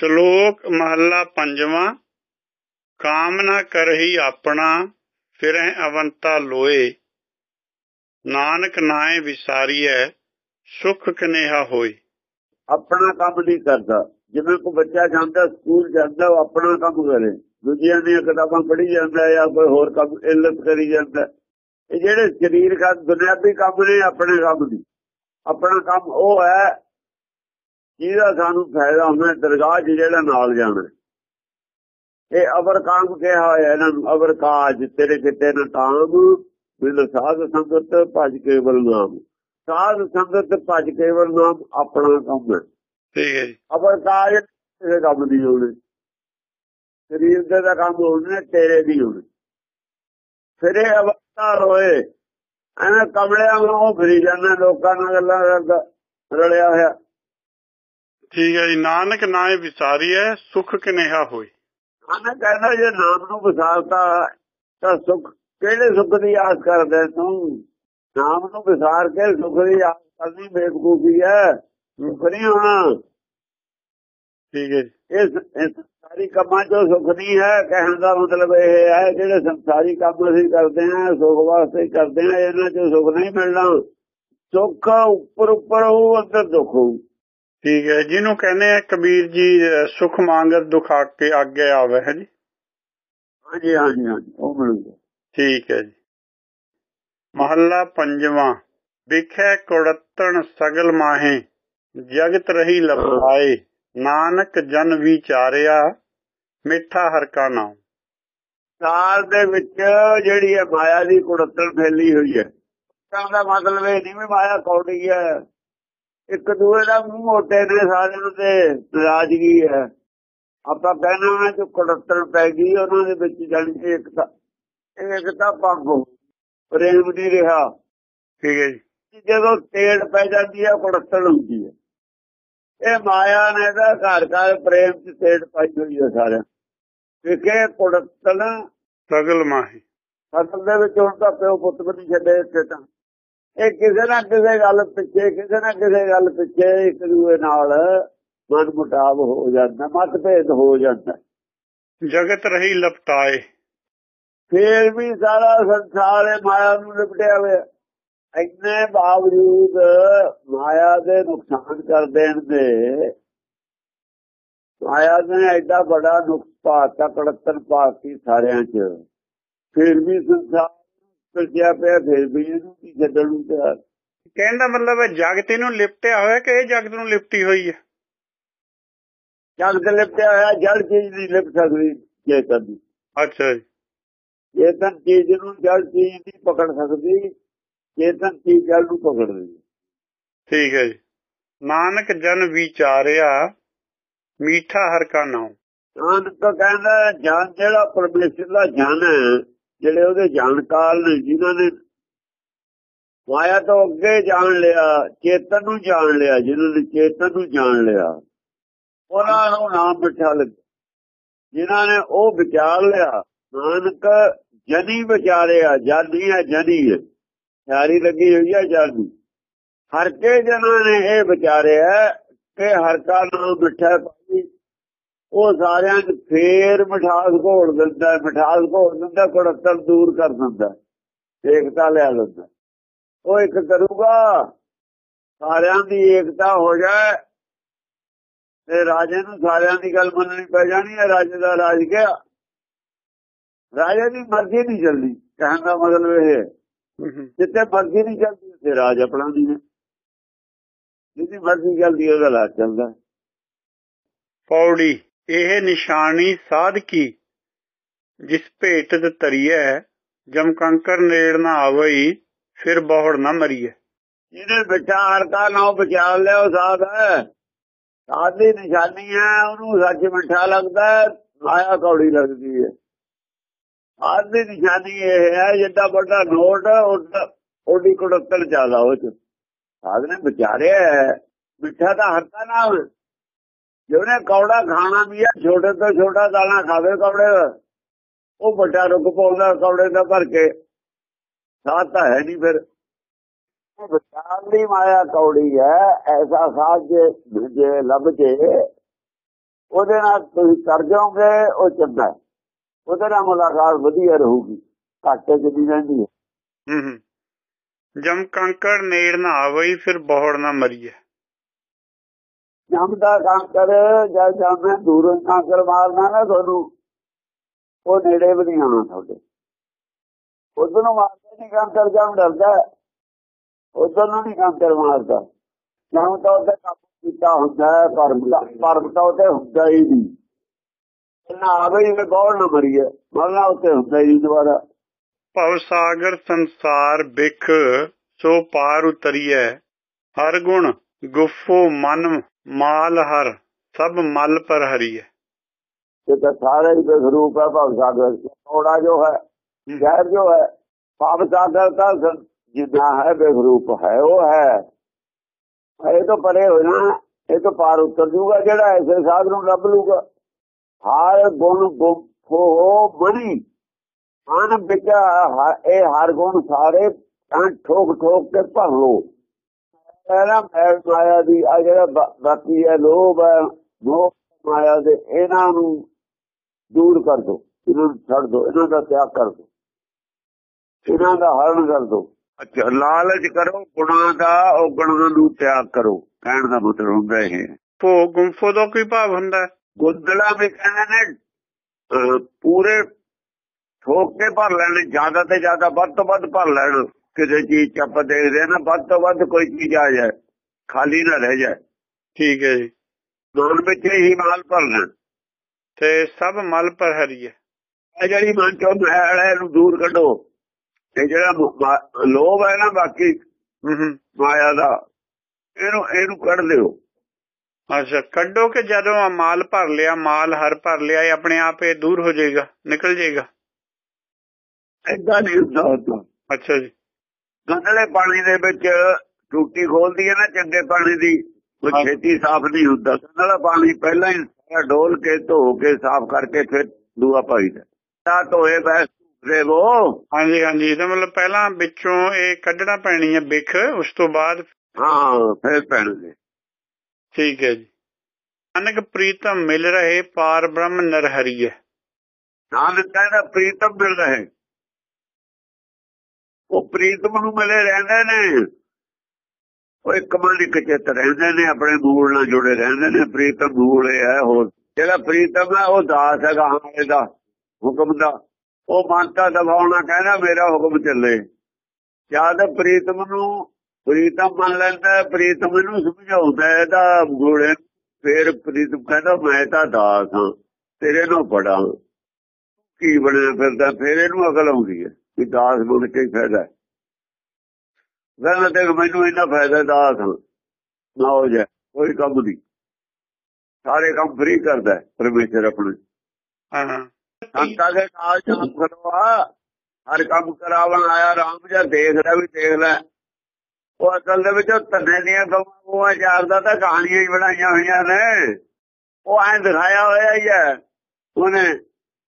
ਸ਼ਲੋਕ ਮਹੱਲਾ ਪੰਜਵਾਂ ਕਾਮਨਾ ਕਰਹੀ ਆਪਣਾ, ਫਿਰਹਿ ਅਵੰਤਾ ਲੋਏ। ਨਾਨਕ ਨਾਏ ਵਿਸਾਰੀਐ, ਸੁਖ ਕਨੇਹਾ ਹੋਈ ਆਪਣਾ ਕੰਮ ਨਹੀਂ ਕਰਦਾ। ਜਿਵੇਂ ਕੋ ਬੱਚਾ ਜਾਂਦਾ, ਸਕੂਲ ਜਾਂਦਾ, ਉਹ ਆਪਣਾ ਕੰਮ ਕਰੇ। ਦੂਜਿਆਂ ਦੀਆਂ ਕਿਤਾਬਾਂ ਪੜ੍ਹੀ ਜਾਂਦਾ ਜਾਂ ਕੋਈ ਹੋਰ ਕੰਮ, ਇੱਲਤ ਕਰੀ ਜਾਂਦਾ। ਇਹ ਜਿਹੜੇ ਸਰੀਰ ਦਾ ਦੁਨਿਆਵੀ ਕੰਮ ਨੇ ਆਪਣੇ ਕੰਮ ਦੀ। ਆਪਣਾ ਕੰਮ ਉਹ ਹੈ ਜਿਹਦਾ ਸਾਨੂੰ ਫਾਇਦਾ ਹੁੰਦਾ ਦਰਗਾਹ 'ਚ ਜਿਹੜਾ ਨਾਲ ਜਾਣਾ ਇਹ ਅਵਰ ਕਾਮ ਕਿਹਾ ਹੋਇਆ ਇਹਨਾਂ ਨੂੰ ਅਵਰ ਕਾਜ ਤੇਰੇ ਕਿਤੇ ਨਾ ਕਾਮ ਬਿਲ ਸਾਧ ਸੰਗਤ ਭਜ ਕੇਵਲ ਨਾਮ। ਸਾਧ ਸੰਗਤ ਭਜ ਕੇਵਲ ਨਾਮ ਆਪਣਾ ਕੰਮ ਹੈ। ਠੀਕ ਹੈ ਅਵਰ ਕਾਜ ਤੇਰੇ ਕੰਮ ਦੀ ਹੋਣੀ ਸਰੀਰ ਦੇ ਦਾ ਕੰਮ ਹੋਣੇ ਤੇਰੇ ਦੀ ਹੋਣੀ ਫਿਰ ਇਹ ਅਵਤਾਰ ਹੋਏ ਐਵੇਂ ਕਮਲਿਆਂ ਨੂੰ ਫਿਰੀ ਜਾਂਦੇ ਲੋਕਾਂ ਨਾਲ ਗੱਲਾਂ ਕਰਦਾ ਰਲਿਆ ਹੋਇਆ। ਠੀਕ ਹੈ ਜੀ ਨਾਨਕ ਨਾਏ ਵਿਸਾਰੀਐ ਸੁਖ ਕਨੇਹਾ ਹੋਈ। ਆਨੇ ਕਹਿੰਦਾ ਜੇ ਨਾਮ ਨੂੰ ਵਿਸਾਰਤਾ ਤਾਂ ਸੁਖ ਕਿਹੜੇ ਸੁਖ ਦੀ ਆਸ ਕਰਦੇ ਤੂੰ? ਨਾਮ ਨੂੰ ਵਿਸਾਰ ਕੇ ਸੁਖ ਦੀ ਆਸ ਕਰਨੀ ਬੇਵਕੂਫੀ ਹੈ ਸੁਖ ਨਹੀਂ ਹੋਣਾ। ਠੀਕ ਹੈ ਇਸ ਇਸ ਸਾਰੀ ਕੰਮਾਂ 'ਚੋਂ ਸੁਖ ਨਹੀਂ ਹੈ ਕਹਿਣ ਦਾ ਮਤਲਬ ਇਹ ਹੈ ਜਿਹੜੇ ਸੰਸਾਰੀ ਕੰਮ ਅਸੀਂ ਕਰਦੇ ਹਾਂ ਸੁਖ ਵਾਸਤੇ ਕਰਦੇ ਹਾਂ ਇਹਨਾਂ 'ਚੋਂ ਸੁਖ ਨਹੀਂ ਮਿਲਣਾ। ਸੁੱਖ ਉੱਪਰ ਉੱਪਰ ਉਹ ਅੰਦਰ ਦੁੱਖ ਹੋਊ। ਠੀਕ ਹੈ ਜਿਹਨੂੰ ਕਹਿੰਦੇ ਆ ਕਬੀਰ ਜੀ ਸੁਖ ਮੰਗਤ ਦੁਖਾ ਕੇ ਅੱਗੇ ਆਵੇ ਹੈ ਜੀ? ਹਾਂਜੀ ਹਾਂਜੀ ਉਹ ਮਿਲੂਗਾ। ਠੀਕ ਹੈ ਜੀ। ਮਹੱਲਾ ਪੰਜਵਾਂ ਵਿਖੇ ਕੁੜਤਣ ਸਗਲ ਮਾਹੇ ਜਗਤ ਰਹੀ ਲਪਾਏ ਨਾਨਕ ਜਨ ਵਿਚਾਰਿਆ ਮਿੱਠਾ ਹਰ ਕਾ ਨਾਮ। ਸਾਲ ਦੇ ਵਿੱਚ ਜਿਹੜੀ ਹੈ ਮਾਇਆ ਦੀ ਕੁੜਤਣ ਫੈਲੀ ਹੋਈ ਹੈ। ਦਾ ਮਤਲਬ ਇਹ ਨਹੀਂ ਵੀ ਮਾਇਆ ਕੌੜੀ ਹੈ। ਇੱਕ ਦੂਏ ਦਾ ਮੂੰਹ ਮੋਟੇ ਨੇ ਸਾਰਿਆਂ ਤੇ ਨਾਰਾਜ਼ਗੀ ਹੈ। ਆਪਾਂ ਕਹਿਣਾ ਹੈ ਕਿ ਕੁੜਤਣ ਪੈ ਗਈ ਉਹਨਾਂ ਦੇ ਵਿੱਚ ਜਾਣੀ ਕਿ ਇੱਕ ਤਾਂ ਇੱਕ ਤਾਂ ਭੰਗ ਪ੍ਰੇਮ ਨਹੀਂ ਰਿਹਾ। ਠੀਕ ਹੈ ਜੀ। ਜਦੋਂ ਤੇੜ ਪੈ ਜਾਂਦੀ ਹੈ ਕੁੜਤਣ ਹੁੰਦੀ ਹੈ। ਇਹ ਮਾਇਆ ਨੇ ਤਾਂ ਘਰ ਘਰ ਪ੍ਰੇਮ ਚ ਤੇੜ ਪਾਈ ਹੋਈ ਹੈ ਸਾਰਿਆਂ ਵਿਖੇ ਕੁੜਤਣ ਸਗਲ ਮਾਹੇ। ਫਸਲ ਦੇ ਵਿੱਚ ਹੁਣ ਤਾਂ ਪਿਓ ਪੁੱਤ ਵੀ ਨਹੀਂ ਛੱਡੇ ਇੱਥੇ ਤਾਂ। ਇਹ ਕਿਸੇ ਨਾ ਕਿਸੇ ਗੱਲ ਪਿੱਛੇ ਕਿਸੇ ਨਾ ਕਿਸੇ ਗੱਲ ਪਿੱਛੇ ਇੱਕ ਦੂਏ ਨਾਲ ਮਨ ਮੁਟਾਵ ਹੋ ਜਾਂਦਾ ਮਤਭੇਦ ਹੋ ਜਾਂਦਾ। ਜਗਤ ਰਹੀ ਲਪਟਾਏ। ਫੇਰ ਵੀ ਸਾਰਾ ਸੰਸਾਰ ਇਹ ਮਾਇਆ ਨੂੰ ਲਿਪਟਿਆ ਹੋਇਆ। ਇੰਨੇ ਬਾਵਜੂਦ ਮਾਇਆ ਦੇ ਨੁਕਸਾਨ ਕਰ ਦੇਣ ਦੇ ਮਾਇਆ ਨੇ ਐਡਾ ਬੜਾ ਨੁਕਸ ਪਾਤਾ ਕੜਤਨ ਪਾਤੀ ਸਾਰਿਆਂ 'ਚ। ਫਿਰ ਵੀ ਸੰਸਾਰ ਪਿਆ ਪਿਆ ਫਿਰ ਵੀ ਇਹਨੂੰ ਕੀ ਛੱਡਣ ਨੂੰ ਤਿਆਰ। ਕਹਿਣ ਦਾ ਮਤਲਬ ਹੈ ਜਗਤ ਇਹਨੂੰ ਲਿਪਟਿਆ ਹੋਇਆ ਕਿ ਇਹ ਜਗਤ ਨੂੰ ਲਿਪਟੀ ਹੋਈ ਹੈ? ਜਗ ਤੇ ਲਿਪਟਿਆ ਹੋਇਆ ਜੜ ਚੀਜ਼ ਨਹੀਂ ਲਿਪ ਸਕਦੀ ਚੇਤਨ ਦੀ ਅੱਛਾ ਜੀ। ਚੇਤਨ ਚੀਜ਼ ਨੂੰ ਜੜ ਚੀਜ਼ ਨਹੀਂ ਪਕੜ ਸਕਦੀ ਚੇਤਨ ਚੀਜ਼ ਜੜ ਨੂੰ ਪਕੜਦੀ ਠੀਕ ਹੈ ਜੀ। ਨਾਨਕ ਜਨ ਵਿਚਾਰਿਆ ਮੀਠਾ ਹਰ ਕਾ ਨਾਮ ਨਾਨਕ ਕਹਿੰਦਾ ਜਾਨ ਜਿਹੜਾ ਪਰਮੇਸ਼ਰ ਦਾ ਜਾਨ ਹੈ ਜਿਹੜੇ ਉਹਦੇ ਜਾਣਕਾਰ ਨੇ, ਜਿਨ੍ਹਾਂ ਨੇ ਮਾਇਆ ਤੋਂ ਅੱਗੇ ਜਾਣ ਲਿਆ, ਚੇਤਨ ਨੂੰ ਜਾਣ ਲਿਆ, ਜਿਨ੍ਹਾਂ ਨੇ ਚੇਤਨ ਨੂੰ ਜਾਣ ਲਿਆ, ਉਹਨਾਂ ਨੂੰ ਨਾਮ ਮਿੱਠਾ ਲੱਗਾ ਜਿਨ੍ਹਾਂ ਨੇ ਉਹ ਵਿਚਾਰ ਲਿਆ, ਨਾਨਕ ਜਨੀ ਵਿਚਾਰਿਆ, ਜਾਨੀ ਹੈ ਜਨੀ ਹੈ। ਯਾਰੀ ਲੱਗੀ ਹੋਈ ਹੈ ਜਾਨੀ। ਹਰ ਕੇ ਜਨਾਂ ਨੇ ਇਹ ਵਿਚਾਰਿਆ ਕਿ ਹਰ ਕਾ ਨਾਮ ਮਿੱਠਾ ਪਾਈ ਉਹ ਸਾਰਿਆਂ ਨੂੰ ਫੇਰ ਮਿਠਾਸ ਘੋਲ ਦਿੰਦਾ ਮਿਠਾਸ ਘੋਲ ਦਿੰਦਾ ਕੁੜਤਰ ਦੂਰ ਕਰ ਦਿੰਦਾ ਏਕਤਾ ਲਿਆ ਦਿੰਦਾ ਉਹ ਇੱਕ ਕਰੂਗਾ ਸਾਰਿਆਂ ਦੀ ਏਕਤਾ ਹੋ ਜਾਏ ਤੇ ਰਾਜੇ ਨੂੰ ਸਾਰਿਆਂ ਦੀ ਗੱਲ ਮੰਨਣੀ ਪੈ ਜਾਣੀ ਹੈ ਰਾਜੇ ਦਾ ਰਾਜ ਗਿਆ ਰਾਜੇ ਦੀ ਮਰਜ਼ੀ ਨਹੀਂ ਚੱਲਦੀ ਕਹਿਣ ਦਾ ਮਤਲਬ ਇਹ ਹੈ। ਜਿੱਥੇ ਮਰਜ਼ੀ ਨਹੀਂ ਚੱਲਦੀ ਉੱਥੇ ਰਾਜ ਆਪਣਾ ਨਹੀਂ ਹੈ। ਜਿੱਦੀ ਮਰਜ਼ੀ ਚੱਲਦੀ ਉਹਦਾ ਰਾਜ ਚੱਲਦਾ ਪੌੜੀ। ਇਹ ਨਿਸ਼ਾਨੀ ਸਾਧ ਕੀ? ਜਿਸ ਭੇਟ ਤੇ ਤਰੀਐ ਜਮ ਕੰਕਰ ਨੇੜ ਨਾ ਆਵਈ, ਫਿਰ ਬਹੁੜ ਨਾ ਮਰੀਏ ਜਿਹਨੇ ਵਿਚਾਰ ਦਾ ਨਾਮ ਵਿਚਾਰ ਲਿਆ ਉਹ ਸਾਧ। ਹੈ ਸਾਧ ਦੀ ਨਿਸ਼ਾਨੀ ਹੈ, ਉਹਨੂੰ ਸੱਚ ਮਿੱਠਾ ਲੱਗਦਾ ਮਾਇਆ ਕੌੜੀ ਲੱਗਦੀ ਹੈ। ਸਾਧ ਦੀ ਨਿਸ਼ਾਨੀ ਇਹ ਹੈ ਜਿੱਦਾਂ ਵੱਡਾ ਨੋਟ ਉਹਦੀ ਕੁੜਤਲ ਜ਼ਿਆਦਾ ਹੋ ਚ ਸਾਧ ਨੇ ਵਿਚਾਰਿਆ ਮਿੱਠਾ ਦਾ ਹਰਤਾ ਨਾਮ ਜਿਹਨੇ ਕੌੜਾ ਖਾਣਾ ਵੀ ਹੈ ਛੋਟੇ ਤੋਂ ਛੋਟਾ ਦਾਣਾ ਖਾਵੇ ਕੌੜੇ ਉਹ ਵੱਡਾ ਰੁੱਖ ਪਾਉਂਦਾ ਕੌੜੇ ਦਾ ਭਰ ਕੇ। ਸਾਧ ਤਾਂ ਹੈ ਨਹੀਂ ਫਿਰ। ਵਿਚਾਰ ਦੀ ਮਾਇਆ ਕੌੜੀ ਹੈ ਐਸਾ ਸਾਧ ਜੇ ਜੇ ਲੱਭ ਜੇ ਉਹਦੇ ਨਾਲ ਤੁਸੀਂ ਕਰ ਜਾਓਗੇ ਉਹ ਚੰਗਾ। ਉਹਦੇ ਨਾਲ ਮੁਲਾਕਾਤ ਵਧੀਆ ਰਹੂਗੀ ਘਾਟੇ ਚ ਨਹੀਂ ਰਹਿੰਦੀ। ਹੈ। ਹੂੰ। ਹੂੰ ਜਮ ਕੰਕਰ ਨੇੜ ਨਾ ਆਵਈ ਫਿਰ ਬੋਹੜ ਨਾ ਮਰੀਏ। ਜਮ ਦਾ ਕਾਂਕਰ ਜਦ ਜਾਮੇ ਦੂਰੋਂ ਕਾਂਕਰ ਮਾਰਨਾ ਨਾ ਤੁਹਾਨੂੰ। ਉਹ ਨੇੜੇ ਵੀ ਨਹੀਂ ਆਉਣਾ ਤੁਹਾਡੇ। ਉਧਰ ਨੂੰ ਮਾਰਦਾ ਨਹੀਂ ਕਾਂਕਰ ਜਮ ਡਰਦਾ ਉਧਰ ਨੂੰ ਨਹੀਂ ਕਾਂਕਰ ਮਾਰਦਾ। ਜਮ ਤਾਂ ਉਹਦੇ ਕਾਬੂ ਕੀਤਾ ਹੁੰਦਾ ਪਰਮ ਦਾ ਪਰਮ ਤਾਂ ਉਹਦੇ ਹੁੰਦਾ ਹੀ ਨਹੀਂ। ਨਾ ਆਵੇ ਹੀ ਗੌਰ ਨਾ ਮਰੀਏ। ਮਰਨਾ ਉੱਤੇ ਹੁੰਦਾ ਹੀ ਦੁਬਾਰਾ। ਭਵ ਸਾਗਰ ਸੰਸਾਰ ਬਿਖ, ਸੋ ਪਾਰ ਉਤਰੀਐ। ਹਰ ਗੁਣ ਗੁਫੋ ਮਨ ਮਾਲ ਹਰ ਸਭ ਮਲ ਪਰ ਹਰੀਏ ਇਹ ਤਾਂ ਸਾਰਾ ਹੀ ਬਸਰੂਪ ਹੈ ਭਵ ਸਾਗਰ ਥੋੜਾ ਜੋ ਹੈ ਜ਼ਹਿਰ ਜੋ ਹੈ ਭਵ ਸਾਗਰ ਤਾਂ ਜਿੰਨਾ ਹੈ ਬਸਰੂਪ ਹੈ ਉਹ ਹੈ। ਇਹ ਤਾਂ ਪਰੇ ਹੋਣਾ ਇਹ ਤਾਂ ਪਾਰ ਉਤਰ ਜੂਗਾ ਜਿਹੜਾ ਐਸੇ ਸਾਧ ਨੂੰ ਲੱਭ ਲੂਗਾ ਹਰ ਗੁਣ ਗੁਫੋ ਬਣੀ ਮਨ ਵਿਚਾ ਇਹ ਹਰ ਗੁਣ ਸਾਰੇ ਠੋਕ ਠੋਕ ਕੇ ਭਰ ਲੋ ਪਹਿਲਾਂ ਮੈਲ ਮਾਇਆ ਦੀ ਆ ਜਿਹੜਾ ਬਾਕੀ ਹੈ ਲੋਭ ਹੈ ਮੋਹ ਮਾਇਆ ਦੇ ਇਹਨਾਂ ਨੂੰ ਦੂਰ ਕਰ ਦੋ ਇਹਨਾਂ ਨੂੰ ਛੱਡ ਦੋ ਇਹਨਾਂ ਦਾ ਤਿਆਗ ਕਰ ਦੋ ਇਹਨਾਂ ਦਾ ਹਰਨ ਕਰ ਦੋ। ਅੱਛਾ ਲਾਲਚ ਕਰੋ ਗੁਣਾਂ ਦਾ ਉਹ ਗੁਣਾਂ ਨੂੰ ਤਿਆਗ ਕਰੋ ਕਹਿਣ ਦਾ ਮਤਲਬ ਹੁੰਦਾ ਇਹ। ਭੋ ਗੁੰਫੋ ਦਾ ਕੋਈ ਭਾਵ ਹੁੰਦਾ? ਗੁੰਦਲਾ ਵੀ ਕਹਿੰਦੇ ਨੇ ਪੂਰੇ ਠੋਕ ਕੇ ਭਰ ਲੈਣ ਜ਼ਿਆਦਾ ਤੇ ਜ਼ਿਆਦਾ ਵੱਧ ਤੋਂ ਵੱਧ ਭਰ ਲੈਣ। ਕਿਸੇ ਚੀਜ਼ ਚ ਆਪਾਂ ਦੇਖਦੇ ਨਾ ਵੱਧ ਤੋਂ ਵੱਧ ਕੋਈ ਚੀਜ਼ ਆ ਜਾਏ ਖਾਲੀ ਨਾ ਰਹਿ ਜਾਏ। ਠੀਕ ਹੈ ਜੀ। ਮਨ ਵਿੱਚ ਹੀ ਮਾਲ ਭਰ ਲੈਣ ਤੇ ਸਭ ਮਲ ਪਰ ਹਰੀਐ ਇਹ ਜਿਹੜੀ ਮਨ ਚੋਂ ਮੈਲ ਹੈ ਇਹਨੂੰ ਦੂਰ ਕੱਢੋ। ਤੇ ਜਿਹੜਾ ਲੋਭ ਹੈ ਨਾ ਬਾਕੀ ਮਾਇਆ ਦਾ ਇਹਨੂੰ ਇਹਨੂੰ ਕੱਢ ਲਿਓ ਅੱਛਾ ਕੱਢੋ ਕਿ ਜਦੋਂ ਆ ਮਾਲ ਭਰ ਲਿਆ ਮਾਲ ਹਰ ਭਰ ਲਿਆ ਇਹ ਆਪਣੇ ਆਪ ਇਹ ਦੂਰ ਹੋ ਜਾਏਗਾ ਨਿਕਲ ਜਾਏਗਾ? ਏਦਾਂ ਨਹੀਂ ਹੁੰਦਾ। ਅੱਛਾ ਜੀ। ਗੰਦਲੇ ਪਾਣੀ ਦੇ ਵਿੱਚ ਟੂਟੀ ਖੋਲਦੀ ਹੈ ਨਾ ਚੰਗੇ ਪਾਣੀ ਦੀ ਉਹ। ਛੇਤੀ ਸਾਫ਼ ਨਹੀਂ ਹੁੰਦਾ। ਗੰਦਲਾ ਪਾਣੀ ਪਹਿਲਾਂ ਹੀ ਸਾਰਾ ਡੋਲ ਕੇ ਧੋ ਕੇ ਸਾਫ਼ ਕਰਕੇ ਫਿਰ ਦੂਆ ਪਾਈਦਾ ਤਾਂ ਧੋਏ ਬੈਸ ਦੇ ਵੋ ਹਾਂਜੀ ਹਾਂਜੀ। ਇਹਦਾ ਮਤਲਬ ਪਹਿਲਾਂ ਵਿੱਚੋਂ ਇਹ ਕੱਢਣਾ ਪੈਣੀ ਹੈ ਬਿਖ ਉਸ ਤੋਂ ਬਾਅਦ ਹਾਂ ਫਿਰ ਪੈਣਗੇ। ਠੀਕ ਹੈ ਜੀ। ਅਨਕ ਪ੍ਰੀਤਮ ਮਿਲ ਰਹੇ ਪਾਰ ਬ੍ਰਹਮ ਨਰਹਰੀ ਹੈ ਨਾਨਕ ਕਹਿੰਦਾ ਪ੍ਰੀਤਮ ਮਿਲ ਰਹੇ। ਉਹ ਪ੍ਰੀਤਮ ਨੂੰ ਮਿਲੇ ਰਹਿੰਦੇ ਨੇ। ਉਹ ਇੱਕ ਮਨ ਇੱਕ ਚਿੱਤ ਰਹਿੰਦੇ ਨੇ, ਆਪਣੇ ਮੂਲ ਨਾਲ ਜੁੜੇ ਰਹਿੰਦੇ ਨੇ। ਪ੍ਰੀਤਮ ਮੂਲ ਹੈ, ਹੋਰ ਜਿਹੜਾ ਪ੍ਰੀਤਮ ਹੈ, ਉਹ ਦਾਸ ਹੈਗਾ ਹਮਲੇ ਦਾ ਹੁਕਮ ਦਾ। ਉਹ ਮੰਨਤਾ ਦਬਾਉਣਾ ਕਹਿੰਦਾ, ਮੇਰਾ ਹੁਕਮ ਚੱਲੇ। ਜਦ ਪ੍ਰੀਤਮ ਨੂੰ ਪ੍ਰੀਤਮ ਮੰਨ ਲੈਂਦਾ ਪ੍ਰੀਤਮ ਨੂੰ ਸਮਝਾਉਂਦਾ ਇਹਦਾ ਮੂਲੇ ਫਿਰ ਪ੍ਰੀਤਮ ਕਹਿੰਦਾ, ਮੈਂ ਤਾਂ ਦਾਸ ਹਾਂ, ਤੇਰੇ ਨੂੰ ਬੜਾ ਕੀ ਬਣਿਆ ਫਿਰਦਾ? ਫਿਰ ਇਹਨੂੰ ਅਕਲ ਆਉਂਦੀ ਹੈ। ਕਿ ਦਾਸ ਬਣ ਕੇ ਫਾਇਦਾ। ਹੈ ਗੱਲ ਤੇ ਮੈਨੂੰ ਇਹਨਾਂ ਫਾਇਦਾ ਦਾਸ ਨਾ ਹੋ ਜਾ ਕੋਈ ਕੰਮ ਨਹੀਂ। ਸਾਰੇ ਕੰਮ ਫ੍ਰੀ ਕਰਦਾ ਹੈ ਪਰਮੇਸ਼ਰ ਆਪਣੇ। ਹਾਂ ਸੰਤਾਂ ਦੇ ਨਾਲ ਜਾਮ ਕਰਵਾ ਹਰ ਕੰਮ ਕਰਾਵਣ ਆਇਆ ਰਾਮ ਜਾਂ ਦੇਖ ਲੈ ਵੀ ਦੇਖ ਲੈ। ਉਹ ਅਸਲ ਦੇ ਵਿੱਚ ਤੰਨੇ ਦੀਆਂ ਗਵਾਂ ਉਹ ਚਾਰ ਦਾ ਤਾਂ ਕਹਾਣੀਆਂ ਹੀ ਬਣਾਈਆਂ ਹੋਈਆਂ ਨੇ। ਉਹ ਐਂ ਦਿਖਾਇਆ ਹੋਇਆ ਹੀ ਹੈ। ਉਹਨੇ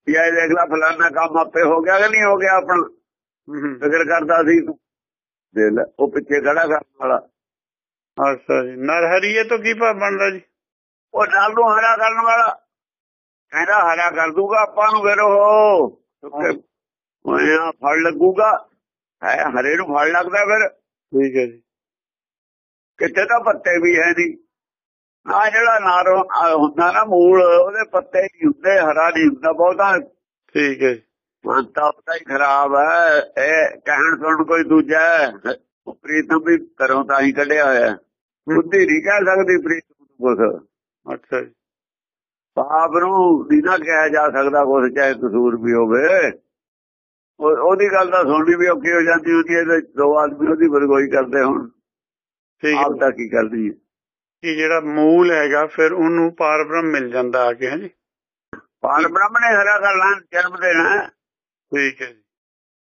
ਇਹ ਦੇਖ ਲੈ ਫਲਾਨਾ ਕੰਮ ਆਪੇ ਹੋ ਗਿਆ ਕਿ ਨਹੀਂ ਹੋ ਗਿਆ ਆਪਣਾ। ਫਿਕਰ ਕਰਦਾ ਸੀ ਤੂੰ। ਦੇ ਲੈ ਉਹ ਪਿੱਛੇ ਖੜਾ ਕਰਨ ਵਾਲਾ। ਅੱਛਾ ਜੀ ਨਰਹਰੀ ਹੈ ਤਾਂ ਕੀ ਭਾਵ ਬਣਦਾ ਜੀ? ਉਹ ਨਾਲ ਨੂੰ ਹਰਾ ਕਰਨ ਵਾਲਾ। ਕਹਿੰਦਾ ਹਰਾ ਕਰ ਦੂਗਾ ਆਪਾਂ ਨੂੰ ਫਿਰ ਉਹ। ਹੋਇਆ ਫੜ ਲੱਗੂਗਾ। ਹੈ ਹਰੇ ਨੂੰ ਫੜ ਲੱਗਦਾ ਫਿਰ। ਠੀਕ ਹੈ ਜੀ। ਕਿਤੇ ਤਾਂ ਪੱਤੇ ਵੀ ਹੈ ਨਹੀਂ। ਆ ਜਿਹੜਾ ਨਾਰੋ ਹੁੰਦਾ ਨਾ ਮੂਲ ਉਹਦੇ ਪੱਤੇ ਨਹੀਂ ਹੁੰਦੇ ਹਰਾ ਨਹੀਂ ਹੁੰਦਾ ਬਹੁਤਾ ਠੀਕ ਹੈ ਜੀ ਮੰਤਾ ਉਹਦਾ ਹੀ ਖਰਾਬ ਹੈ ਇਹ ਕਹਿਣ ਸੁਣ ਕੋਈ ਦੂਜਾ ਹੈ। ਪ੍ਰੀਤਮ ਵੀ ਘਰੋਂ ਤਾਂ ਹੀ ਕੱਢਿਆ ਹੋਇਆ। ਬੁੱਧੀ ਨਹੀਂ ਕਹਿ ਸਕਦੀ ਪ੍ਰੀਤਮ ਨੂੰ ਕੁਛ। ਅੱਛਾ ਜੀ। ਪਾਪ ਨੂੰ ਨਹੀਂ ਨਾ ਕਿਹਾ ਜਾ ਸਕਦਾ ਕੁਛ ਚਾਹੇ ਕਸੂਰ ਵੀ ਹੋਵੇ। ਉਹ- ਉਹਦੀ ਗੱਲ ਤਾਂ ਸੁਣਨੀ ਵੀ ਔਖੀ ਹੋ ਜਾਂਦੀ ਹੁੰਦੀ ਹੈ ਤੇ ਦੋ ਆਦਮੀ ਉਹਦੀ ਬਰਗੋਈ ਕਰਦੇ ਹੁਣ। ਠੀਕ ਆਪ ਹੈ ਦਾ ਕੀ ਕਰਦੀ ਹੈ? ਕਿ ਜਿਹੜਾ ਮੂਲ ਹੈਗਾ ਫਿਰ ਉਹਨੂੰ ਪਾਰ ਬ੍ਰਹਮ ਮਿਲ ਜਾਂਦਾ ਆ ਕੇ ਹੈ ਜੀ। ਪਾਲ ਬ੍ਰਹਮ ਨੇ ਹਰਾ ਕਰਨਾ ਜਨਮ ਦੇਣਾ ਠੀਕ ਹੈ ਜੀ